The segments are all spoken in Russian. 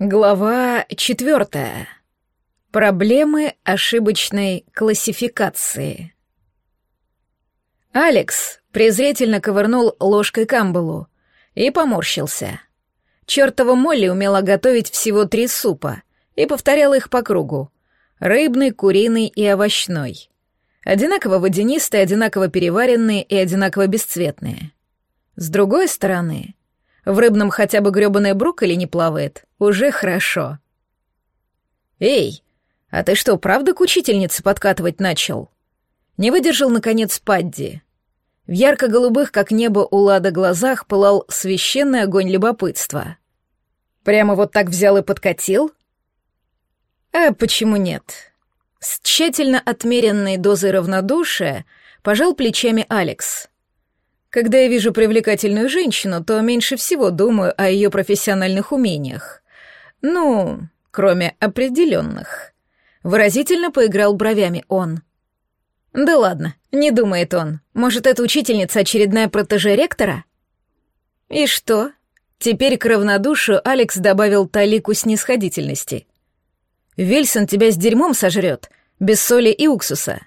Глава четвертая. Проблемы ошибочной классификации. Алекс презрительно ковырнул ложкой камбалу и поморщился. Чёртова Молли умела готовить всего три супа и повторяла их по кругу. Рыбный, куриный и овощной. Одинаково водянистые, одинаково переваренные и одинаково бесцветные. С другой стороны, в рыбном хотя бы грёбаная брокколи не плавает. Уже хорошо. «Эй, а ты что, правда к учительнице подкатывать начал?» Не выдержал, наконец, Падди. В ярко-голубых, как небо у Лада глазах, пылал священный огонь любопытства. «Прямо вот так взял и подкатил?» «А почему нет?» С тщательно отмеренной дозой равнодушия пожал плечами Алекс. Когда я вижу привлекательную женщину, то меньше всего думаю о ее профессиональных умениях. Ну, кроме определенных. Выразительно поиграл бровями он. Да ладно, не думает он. Может, это учительница очередная протеже ректора? И что? Теперь к равнодушию Алекс добавил талику снисходительности. Вильсон тебя с дерьмом сожрет, без соли и уксуса.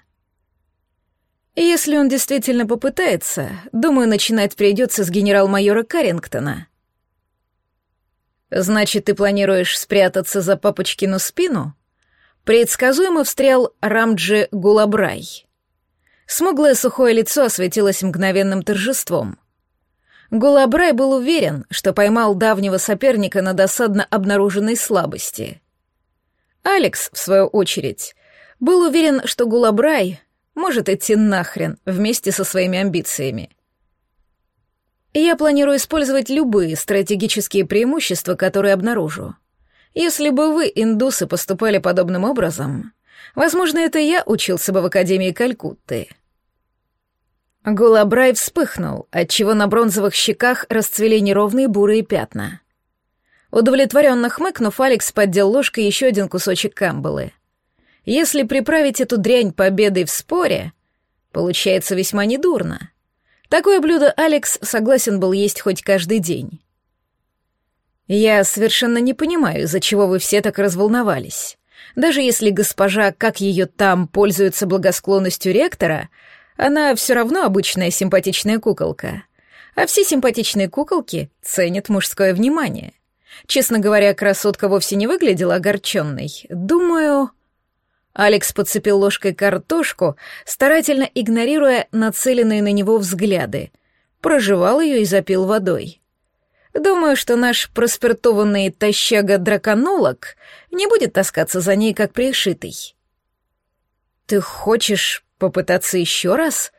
Если он действительно попытается, думаю, начинать придется с генерал-майора Каррингтона. Значит, ты планируешь спрятаться за папочкину спину? Предсказуемо встрял Рамджи Гулабрай. Смуглое сухое лицо осветилось мгновенным торжеством. Гулабрай был уверен, что поймал давнего соперника на досадно обнаруженной слабости. Алекс, в свою очередь, был уверен, что Гулабрай может идти нахрен вместе со своими амбициями. Я планирую использовать любые стратегические преимущества, которые обнаружу. Если бы вы, индусы, поступали подобным образом, возможно, это я учился бы в Академии Калькутты. Гулабрай вспыхнул, отчего на бронзовых щеках расцвели неровные бурые пятна. Удовлетворенно хмыкнув, Алекс поддел ложкой еще один кусочек камбалы — если приправить эту дрянь победой в споре, получается весьма недурно. Такое блюдо Алекс согласен был есть хоть каждый день. Я совершенно не понимаю, из-за чего вы все так разволновались. Даже если госпожа, как ее там, пользуется благосклонностью ректора, она все равно обычная симпатичная куколка. А все симпатичные куколки ценят мужское внимание. Честно говоря, красотка вовсе не выглядела огорченной. Думаю... Алекс подцепил ложкой картошку, старательно игнорируя нацеленные на него взгляды. Прожевал ее и запил водой. Думаю, что наш проспиртованный тащага-драконолог не будет таскаться за ней, как пришитый. «Ты хочешь попытаться еще раз?»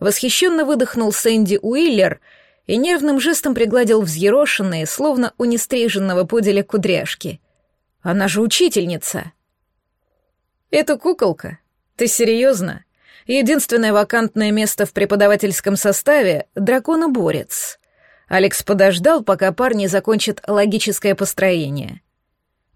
Восхищенно выдохнул Сэнди Уиллер и нервным жестом пригладил взъерошенные, словно у нестриженного пуделя кудряшки. «Она же учительница!» «Это куколка? Ты серьезно? Единственное вакантное место в преподавательском составе — драконоборец». Алекс подождал, пока парни закончат логическое построение.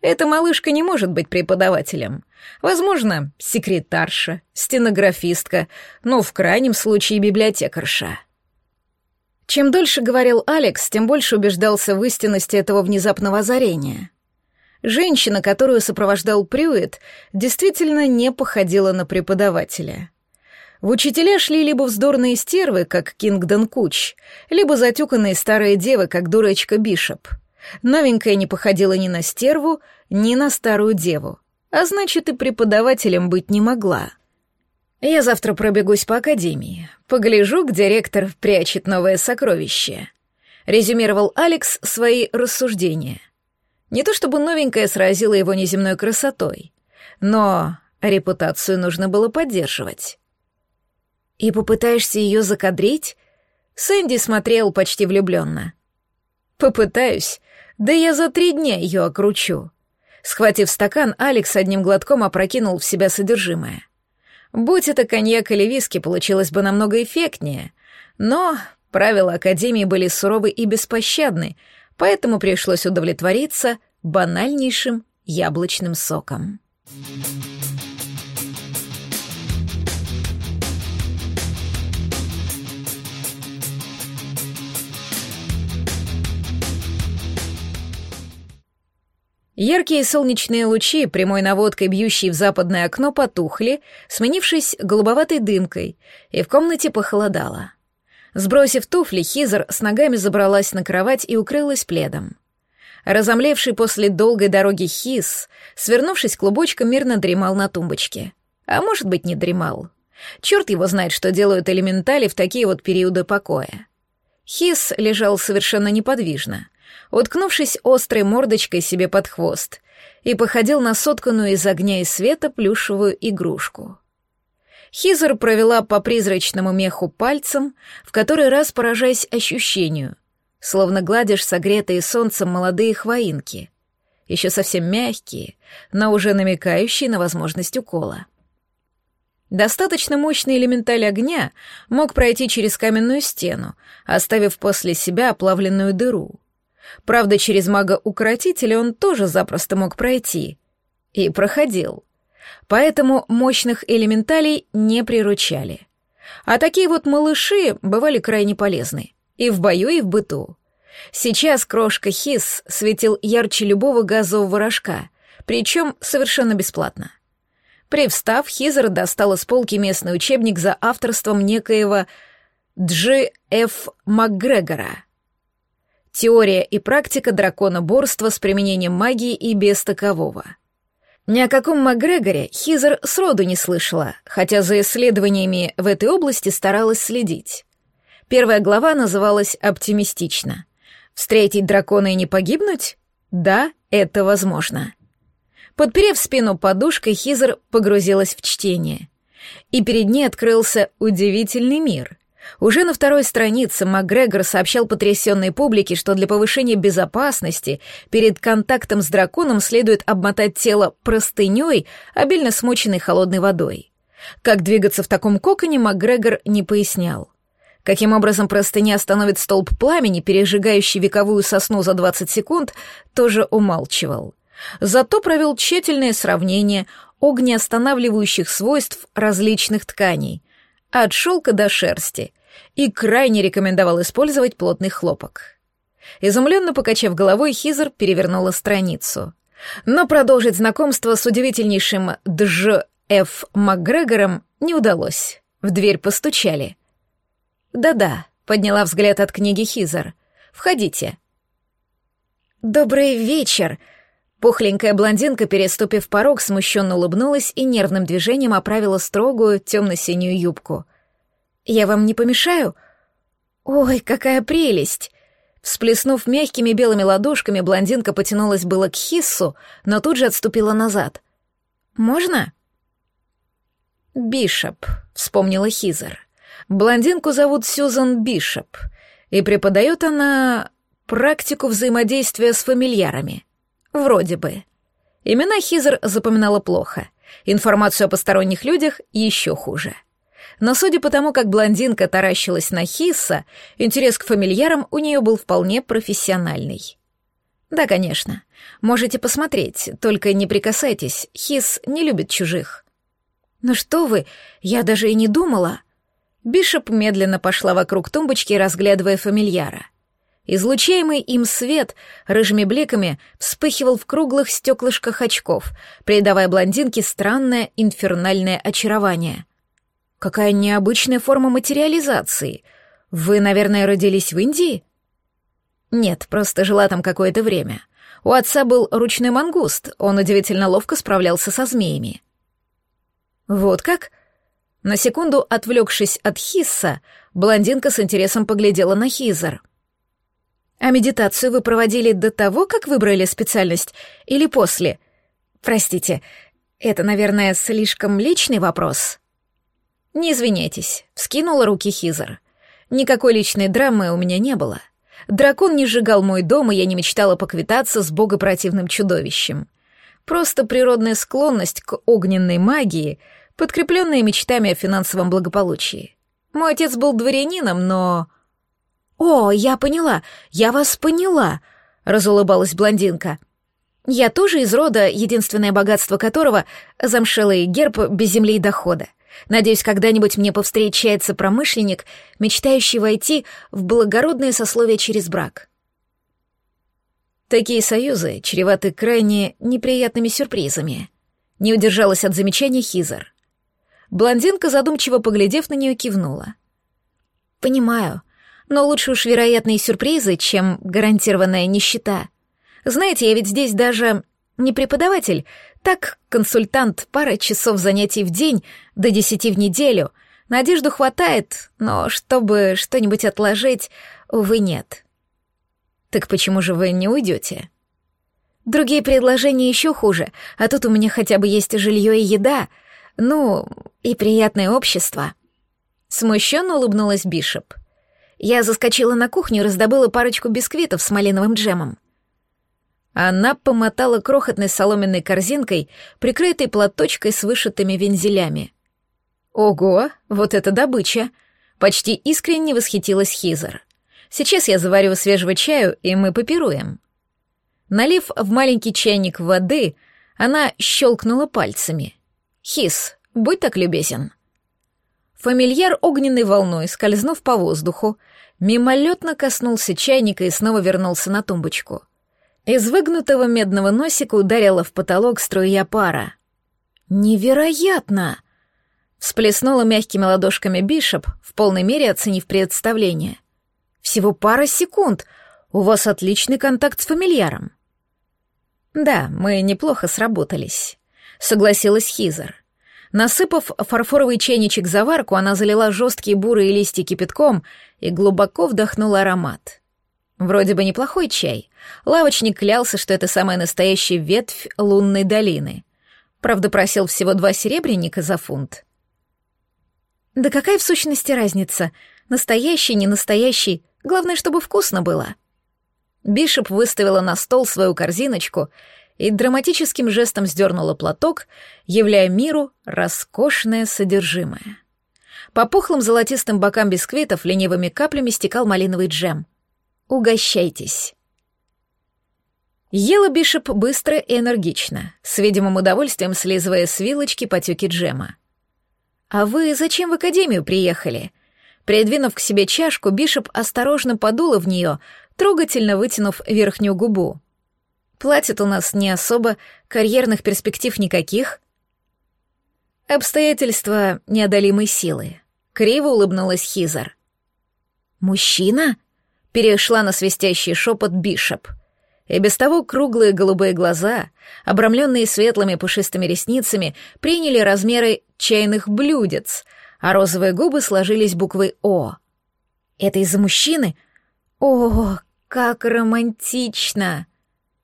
Эта малышка не может быть преподавателем. Возможно, секретарша, стенографистка, но в крайнем случае библиотекарша. Чем дольше говорил Алекс, тем больше убеждался в истинности этого внезапного озарения. Женщина, которую сопровождал Прюит, действительно не походила на преподавателя. В учителя шли либо вздорные стервы, как Кингдон Куч, либо затюканные старые девы, как дурочка Бишоп. Новенькая не походила ни на стерву, ни на старую деву, а значит и преподавателем быть не могла. Я завтра пробегусь по академии, погляжу, где ректор прячет новое сокровище. Резюмировал Алекс свои рассуждения — не то чтобы новенькая сразила его неземной красотой, но репутацию нужно было поддерживать. «И попытаешься ее закадрить?» Сэнди смотрел почти влюбленно. «Попытаюсь. Да я за три дня ее окручу». Схватив стакан, Алекс одним глотком опрокинул в себя содержимое. Будь это коньяк или виски, получилось бы намного эффектнее. Но правила Академии были суровы и беспощадны, поэтому пришлось удовлетвориться банальнейшим яблочным соком. Яркие солнечные лучи, прямой наводкой бьющие в западное окно, потухли, сменившись голубоватой дымкой, и в комнате похолодало. Сбросив туфли, Хизер с ногами забралась на кровать и укрылась пледом. Разомлевший после долгой дороги Хиз, свернувшись клубочком, мирно дремал на тумбочке. А может быть, не дремал. Черт его знает, что делают элементали в такие вот периоды покоя. Хиз лежал совершенно неподвижно, уткнувшись острой мордочкой себе под хвост, и походил на сотканную из огня и света плюшевую игрушку. Хизер провела по призрачному меху пальцем, в который раз поражаясь ощущению, словно гладишь согретые солнцем молодые хвоинки, еще совсем мягкие, но уже намекающие на возможность укола. Достаточно мощный элементаль огня мог пройти через каменную стену, оставив после себя оплавленную дыру. Правда, через мага-укротителя он тоже запросто мог пройти. И проходил. Поэтому мощных элементалей не приручали. А такие вот малыши бывали крайне полезны. И в бою, и в быту. Сейчас крошка Хис светил ярче любого газового рожка, причем совершенно бесплатно. Привстав, Хизер достал из полки местный учебник за авторством некоего Джи Ф. МакГрегора — Теория и практика драконоборства с применением магии и без такового. Ни о каком Макгрегоре Хизер сроду не слышала, хотя за исследованиями в этой области старалась следить. Первая глава называлась «Оптимистично». «Встретить дракона и не погибнуть?» Да, это возможно. Подперев спину подушкой, Хизер погрузилась в чтение. И перед ней открылся удивительный мир — уже на второй странице МакГрегор сообщал потрясенной публике, что для повышения безопасности перед контактом с драконом следует обмотать тело простыней, обильно смоченной холодной водой. Как двигаться в таком коконе, МакГрегор не пояснял. Каким образом простыня остановит столб пламени, пережигающий вековую сосну за 20 секунд, тоже умалчивал. Зато провел тщательное сравнение огнеостанавливающих свойств различных тканей — от шелка до шерсти, и крайне рекомендовал использовать плотный хлопок. Изумленно покачав головой, Хизер перевернула страницу. Но продолжить знакомство с удивительнейшим Дж. Ф. Макгрегором не удалось. В дверь постучали. «Да-да», — подняла взгляд от книги Хизер. «Входите». «Добрый вечер», Пухленькая блондинка, переступив порог, смущенно улыбнулась и нервным движением оправила строгую темно-синюю юбку. «Я вам не помешаю?» «Ой, какая прелесть!» Всплеснув мягкими белыми ладошками, блондинка потянулась было к Хиссу, но тут же отступила назад. «Можно?» «Бишоп», — вспомнила Хизер. «Блондинку зовут Сьюзан Бишоп, и преподает она практику взаимодействия с фамильярами». Вроде бы. Имена Хизер запоминала плохо. Информацию о посторонних людях еще хуже. Но судя по тому, как блондинка таращилась на Хисса, интерес к фамильярам у нее был вполне профессиональный. Да, конечно. Можете посмотреть, только не прикасайтесь. Хис не любит чужих. Ну что вы, я даже и не думала. Бишоп медленно пошла вокруг тумбочки, разглядывая фамильяра. Излучаемый им свет рыжими бликами вспыхивал в круглых стеклышках очков, придавая блондинке странное инфернальное очарование. Какая необычная форма материализации. Вы, наверное, родились в Индии? Нет, просто жила там какое-то время. У отца был ручной мангуст, он удивительно ловко справлялся со змеями. Вот как? На секунду отвлекшись от Хисса, блондинка с интересом поглядела на Хизер — а медитацию вы проводили до того, как выбрали специальность, или после? Простите, это, наверное, слишком личный вопрос. Не извиняйтесь, вскинула руки Хизер. Никакой личной драмы у меня не было. Дракон не сжигал мой дом, и я не мечтала поквитаться с богопротивным чудовищем. Просто природная склонность к огненной магии, подкрепленная мечтами о финансовом благополучии. Мой отец был дворянином, но «О, я поняла, я вас поняла», — разулыбалась блондинка. «Я тоже из рода, единственное богатство которого — замшелый герб без земли и дохода. Надеюсь, когда-нибудь мне повстречается промышленник, мечтающий войти в благородное сословие через брак». Такие союзы чреваты крайне неприятными сюрпризами. Не удержалась от замечания Хизер. Блондинка, задумчиво поглядев на нее, кивнула. «Понимаю, но лучше уж вероятные сюрпризы, чем гарантированная нищета. Знаете, я ведь здесь даже не преподаватель, так консультант, пара часов занятий в день до десяти в неделю. Надежду хватает, но чтобы что-нибудь отложить, увы, нет. Так почему же вы не уйдете? Другие предложения еще хуже, а тут у меня хотя бы есть жилье и еда, ну, и приятное общество. Смущенно улыбнулась Бишоп. Я заскочила на кухню и раздобыла парочку бисквитов с малиновым джемом. Она помотала крохотной соломенной корзинкой, прикрытой платочкой с вышитыми вензелями. «Ого, вот это добыча!» — почти искренне восхитилась Хизер. Сейчас я заварю свежего чаю, и мы попируем». Налив в маленький чайник воды, она щелкнула пальцами. «Хис, будь так любезен». Фамильяр огненной волной, скользнув по воздуху, мимолетно коснулся чайника и снова вернулся на тумбочку. Из выгнутого медного носика ударила в потолок струя пара. «Невероятно!» Всплеснула мягкими ладошками Бишоп, в полной мере оценив представление. Всего пара секунд. У вас отличный контакт с фамильяром. Да, мы неплохо сработались, согласилась Хизер. Насыпав фарфоровый чайничек заварку, она залила жесткие бурые листья кипятком и глубоко вдохнула аромат. Вроде бы неплохой чай. Лавочник клялся, что это самая настоящая ветвь лунной долины. Правда, просил всего два серебряника за фунт. Да какая в сущности разница? Настоящий, не настоящий, Главное, чтобы вкусно было. Бишоп выставила на стол свою корзиночку и драматическим жестом сдернула платок, являя миру роскошное содержимое. По пухлым золотистым бокам бисквитов ленивыми каплями стекал малиновый джем. «Угощайтесь!» Ела Бишоп быстро и энергично, с видимым удовольствием слизывая с вилочки потеки джема. «А вы зачем в академию приехали?» Придвинув к себе чашку, Бишоп осторожно подула в нее, трогательно вытянув верхнюю губу. «Платят у нас не особо, карьерных перспектив никаких». «Обстоятельства неодолимой силы», — криво улыбнулась Хизар. «Мужчина?» — перешла на свистящий шепот Бишоп. И без того круглые голубые глаза, обрамленные светлыми пушистыми ресницами, приняли размеры чайных блюдец — а розовые губы сложились буквой «О». «Это из-за мужчины? О, как романтично!»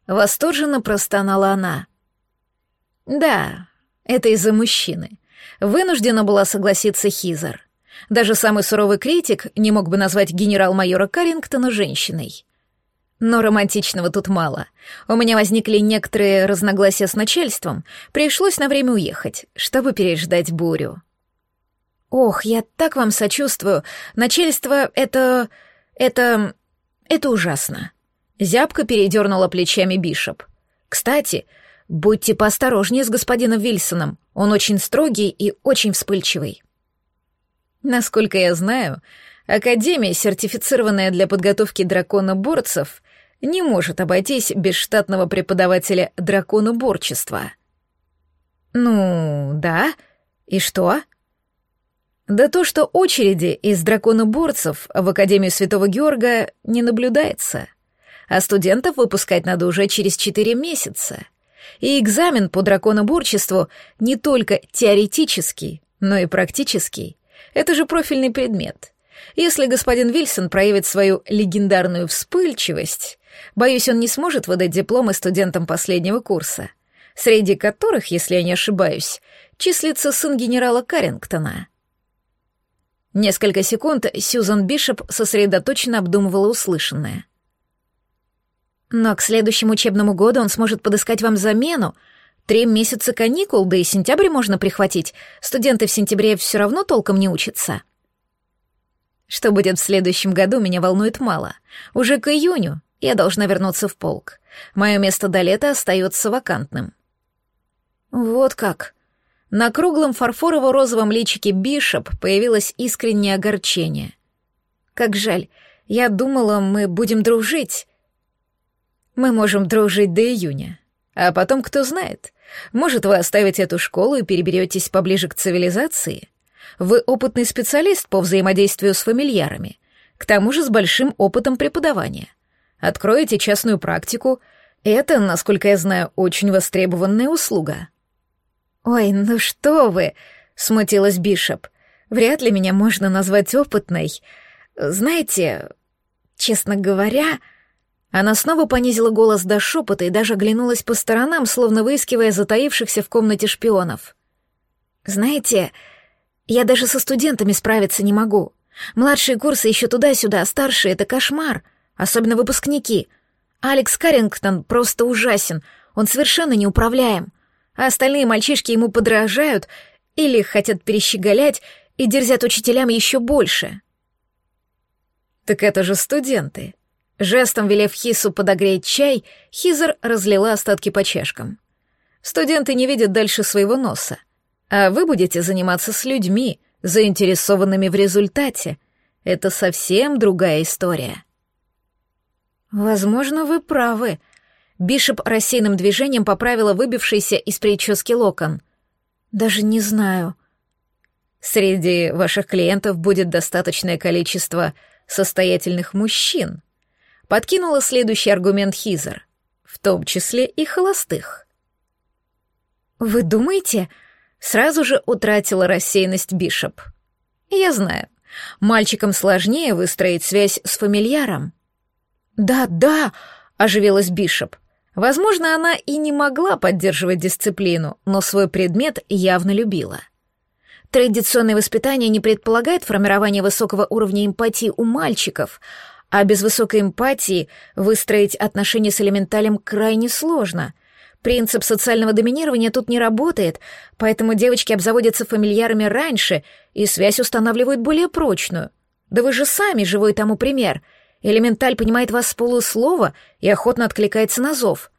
Восторженно простонала она. «Да, это из-за мужчины», — вынуждена была согласиться Хизер. Даже самый суровый критик не мог бы назвать генерал-майора Карингтона женщиной. Но романтичного тут мало. У меня возникли некоторые разногласия с начальством. Пришлось на время уехать, чтобы переждать бурю. «Ох, я так вам сочувствую. Начальство — это... это... это ужасно». Зябко передернула плечами Бишоп. «Кстати, будьте поосторожнее с господином Вильсоном. Он очень строгий и очень вспыльчивый». Насколько я знаю, Академия, сертифицированная для подготовки драконоборцев, не может обойтись без штатного преподавателя драконоборчества. «Ну, да. И что?» Да то, что очереди из драконоборцев в Академию Святого Георга не наблюдается. А студентов выпускать надо уже через четыре месяца. И экзамен по драконоборчеству не только теоретический, но и практический. Это же профильный предмет. Если господин Вильсон проявит свою легендарную вспыльчивость, боюсь, он не сможет выдать дипломы студентам последнего курса, среди которых, если я не ошибаюсь, числится сын генерала Каррингтона — Несколько секунд Сьюзан Бишоп сосредоточенно обдумывала услышанное. «Но к следующему учебному году он сможет подыскать вам замену. Три месяца каникул, да и сентябрь можно прихватить. Студенты в сентябре все равно толком не учатся». Что будет в следующем году, меня волнует мало. Уже к июню я должна вернуться в полк. Мое место до лета остается вакантным. Вот как. На круглом фарфорово-розовом личике Бишоп появилось искреннее огорчение. «Как жаль, я думала, мы будем дружить». Мы можем дружить до июня. А потом, кто знает, может, вы оставите эту школу и переберетесь поближе к цивилизации? Вы опытный специалист по взаимодействию с фамильярами, к тому же с большим опытом преподавания. Откроете частную практику. Это, насколько я знаю, очень востребованная услуга. «Ой, ну что вы!» — смутилась Бишоп. «Вряд ли меня можно назвать опытной. Знаете, честно говоря...» Она снова понизила голос до шепота и даже оглянулась по сторонам, словно выискивая затаившихся в комнате шпионов. «Знаете, я даже со студентами справиться не могу. Младшие курсы еще туда-сюда, а старшие — это кошмар, особенно выпускники. Алекс Каррингтон просто ужасен, он совершенно неуправляем. А остальные мальчишки ему подражают или хотят перещеголять и дерзят учителям еще больше». «Так это же студенты», Жестом велев Хису подогреть чай, Хизер разлила остатки по чашкам. Студенты не видят дальше своего носа. А вы будете заниматься с людьми, заинтересованными в результате. Это совсем другая история. Возможно, вы правы. Бишоп рассеянным движением поправила выбившийся из прически локон. Даже не знаю. Среди ваших клиентов будет достаточное количество состоятельных мужчин, подкинула следующий аргумент Хизер, в том числе и холостых. «Вы думаете?» — сразу же утратила рассеянность Бишоп. «Я знаю. Мальчикам сложнее выстроить связь с фамильяром». «Да, да!» — оживилась Бишоп. Возможно, она и не могла поддерживать дисциплину, но свой предмет явно любила. Традиционное воспитание не предполагает формирование высокого уровня эмпатии у мальчиков, а без высокой эмпатии выстроить отношения с элементалем крайне сложно. Принцип социального доминирования тут не работает, поэтому девочки обзаводятся фамильярами раньше и связь устанавливают более прочную. Да вы же сами живой тому пример. Элементаль понимает вас с полуслова и охотно откликается на зов.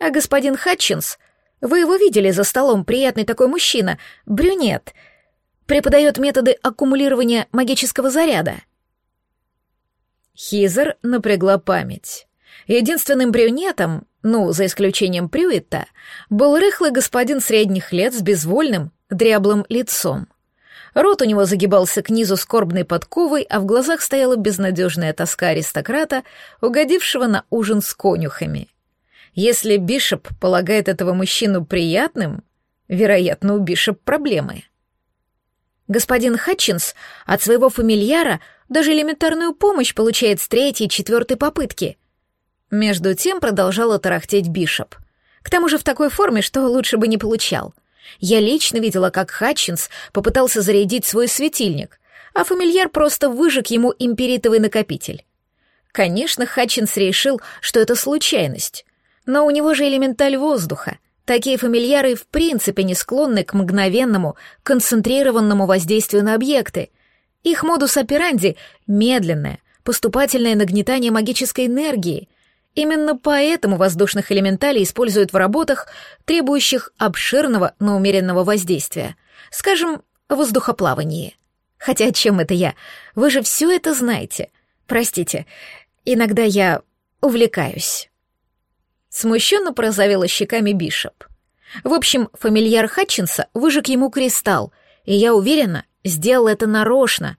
А господин Хатчинс, вы его видели за столом, приятный такой мужчина, брюнет, преподает методы аккумулирования магического заряда — Хизер напрягла память. Единственным брюнетом, ну, за исключением Прюита, был рыхлый господин средних лет с безвольным, дряблым лицом. Рот у него загибался к низу скорбной подковой, а в глазах стояла безнадежная тоска аристократа, угодившего на ужин с конюхами. Если Бишоп полагает этого мужчину приятным, вероятно, у Бишоп проблемы. Господин Хатчинс от своего фамильяра даже элементарную помощь получает с третьей четвертой попытки. Между тем продолжала тарахтеть Бишоп. К тому же в такой форме, что лучше бы не получал. Я лично видела, как Хатчинс попытался зарядить свой светильник, а фамильяр просто выжег ему империтовый накопитель. Конечно, Хатчинс решил, что это случайность, но у него же элементаль воздуха. Такие фамильяры в принципе не склонны к мгновенному, концентрированному воздействию на объекты, их модус операнди — медленное, поступательное нагнетание магической энергии. Именно поэтому воздушных элементалей используют в работах, требующих обширного, но умеренного воздействия. Скажем, воздухоплавании. Хотя чем это я? Вы же все это знаете. Простите, иногда я увлекаюсь. Смущенно порозовела щеками Бишоп. В общем, фамильяр Хатчинса выжег ему кристалл, и я уверена, Сделал это нарочно.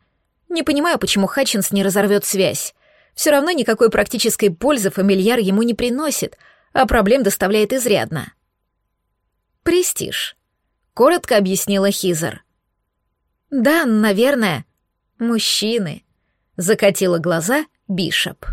Не понимаю, почему Хатчинс не разорвет связь. Все равно никакой практической пользы фамильяр ему не приносит, а проблем доставляет изрядно. «Престиж», — коротко объяснила Хизер. «Да, наверное. Мужчины», — закатила глаза Бишоп.